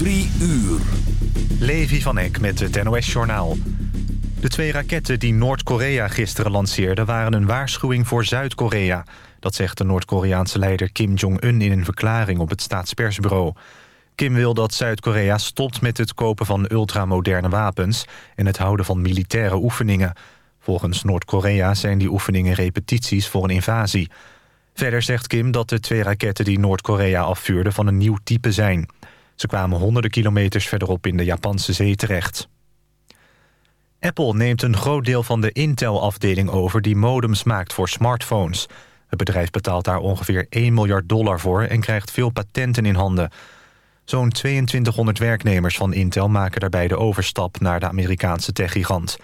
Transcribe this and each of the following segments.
Drie uur. Levi van Eck met het NOS-journaal. De twee raketten die Noord-Korea gisteren lanceerde... waren een waarschuwing voor Zuid-Korea. Dat zegt de Noord-Koreaanse leider Kim Jong-un... in een verklaring op het staatspersbureau. Kim wil dat Zuid-Korea stopt met het kopen van ultramoderne wapens... en het houden van militaire oefeningen. Volgens Noord-Korea zijn die oefeningen repetities voor een invasie. Verder zegt Kim dat de twee raketten die Noord-Korea afvuurde... van een nieuw type zijn... Ze kwamen honderden kilometers verderop in de Japanse zee terecht. Apple neemt een groot deel van de Intel-afdeling over... die modems maakt voor smartphones. Het bedrijf betaalt daar ongeveer 1 miljard dollar voor... en krijgt veel patenten in handen. Zo'n 2200 werknemers van Intel maken daarbij de overstap... naar de Amerikaanse techgigant.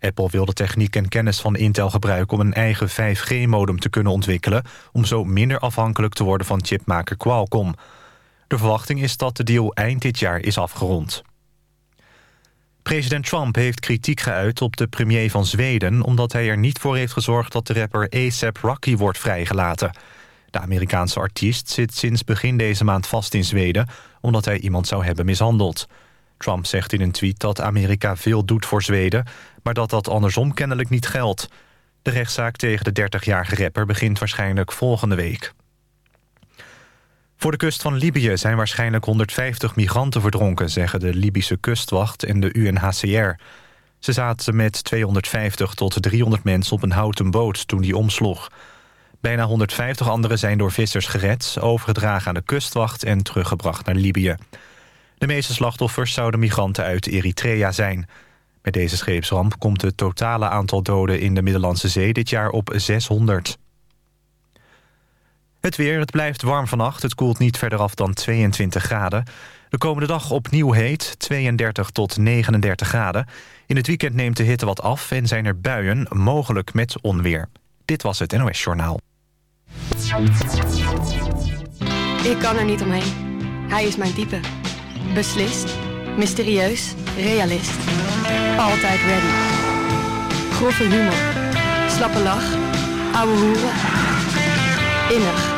Apple wil de techniek en kennis van Intel gebruiken... om een eigen 5G-modem te kunnen ontwikkelen... om zo minder afhankelijk te worden van chipmaker Qualcomm... De verwachting is dat de deal eind dit jaar is afgerond. President Trump heeft kritiek geuit op de premier van Zweden... omdat hij er niet voor heeft gezorgd dat de rapper ASAP Rocky wordt vrijgelaten. De Amerikaanse artiest zit sinds begin deze maand vast in Zweden... omdat hij iemand zou hebben mishandeld. Trump zegt in een tweet dat Amerika veel doet voor Zweden... maar dat dat andersom kennelijk niet geldt. De rechtszaak tegen de 30-jarige rapper begint waarschijnlijk volgende week. Voor de kust van Libië zijn waarschijnlijk 150 migranten verdronken... zeggen de Libische kustwacht en de UNHCR. Ze zaten met 250 tot 300 mensen op een houten boot toen die omsloeg. Bijna 150 anderen zijn door vissers gered... overgedragen aan de kustwacht en teruggebracht naar Libië. De meeste slachtoffers zouden migranten uit Eritrea zijn. Met deze scheepsramp komt het totale aantal doden in de Middellandse Zee... dit jaar op 600. Het weer, het blijft warm vannacht. Het koelt niet verder af dan 22 graden. De komende dag opnieuw heet, 32 tot 39 graden. In het weekend neemt de hitte wat af en zijn er buien, mogelijk met onweer. Dit was het NOS Journaal. Ik kan er niet omheen. Hij is mijn type. Beslist, mysterieus, realist. Altijd ready. Grove humor. Slappe lach. Ouwe hoeren. Innig,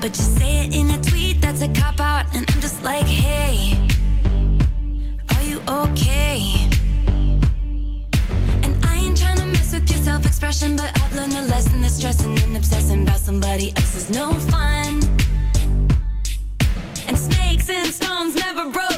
But you say it in a tweet that's a cop out, and I'm just like, hey, are you okay? And I ain't trying to mess with your self expression, but I've learned a lesson that stressing and obsessing about somebody else is no fun. And snakes and stones never broke.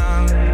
around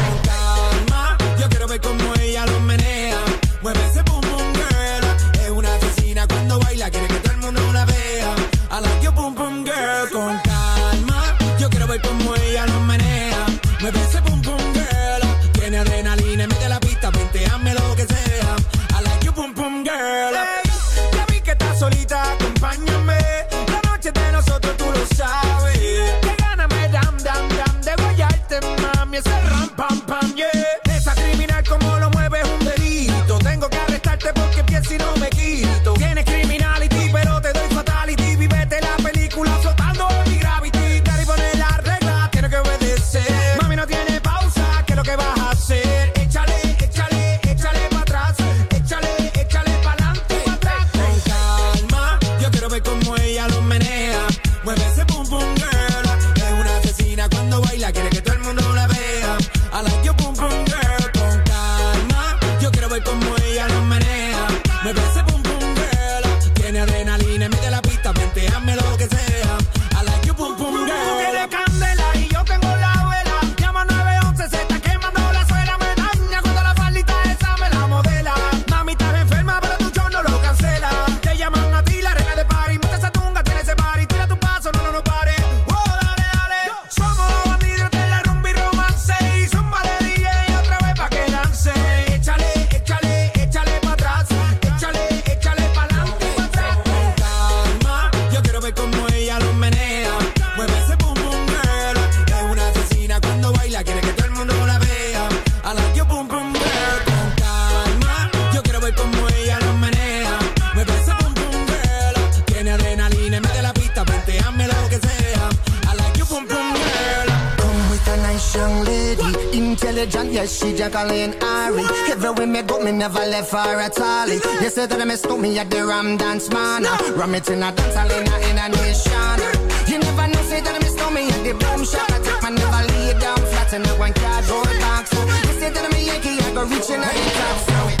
Jacqueline Ari. Everywhere me go, me never left for a tally. You say that I missed me at the Ram Dance Man. Ram it in a dance, I in a nation. You never know, say that I missed me at the boom shop. I take my never lay down flat in a one cardboard box. You say that I'm a Yankee, I go reaching out the top.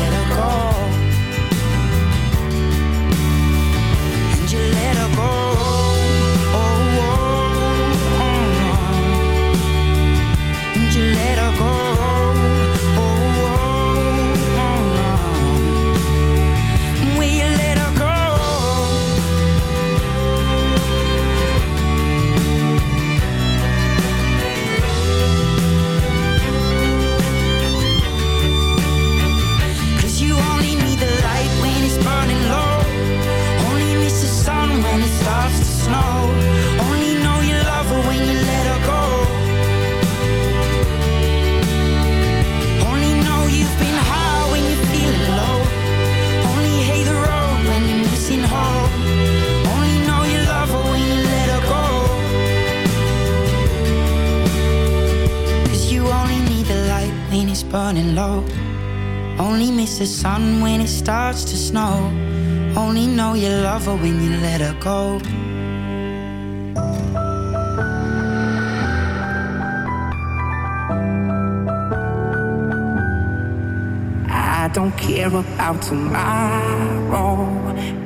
low. Only miss the sun when it starts to snow. Only know you love her when you let her go. I don't care about tomorrow.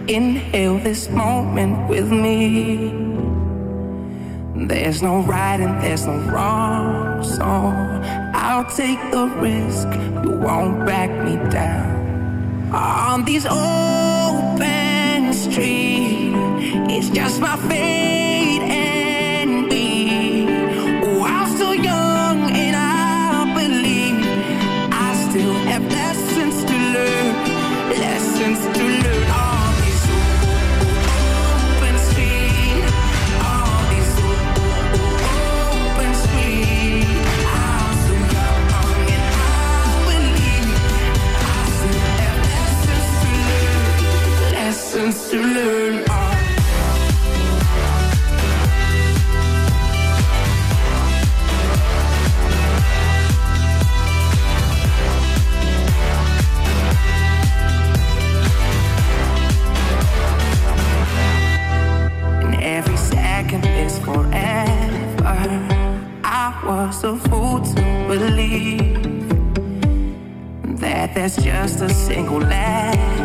Inhale this moment with me. There's no right and there's no wrong, so I'll take the risk. You won't back me down. On these open streets, it's just my fate to learn. On and every second is forever. I was a fool to believe that there's just a single ladder